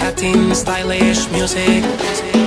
Latin stylish music.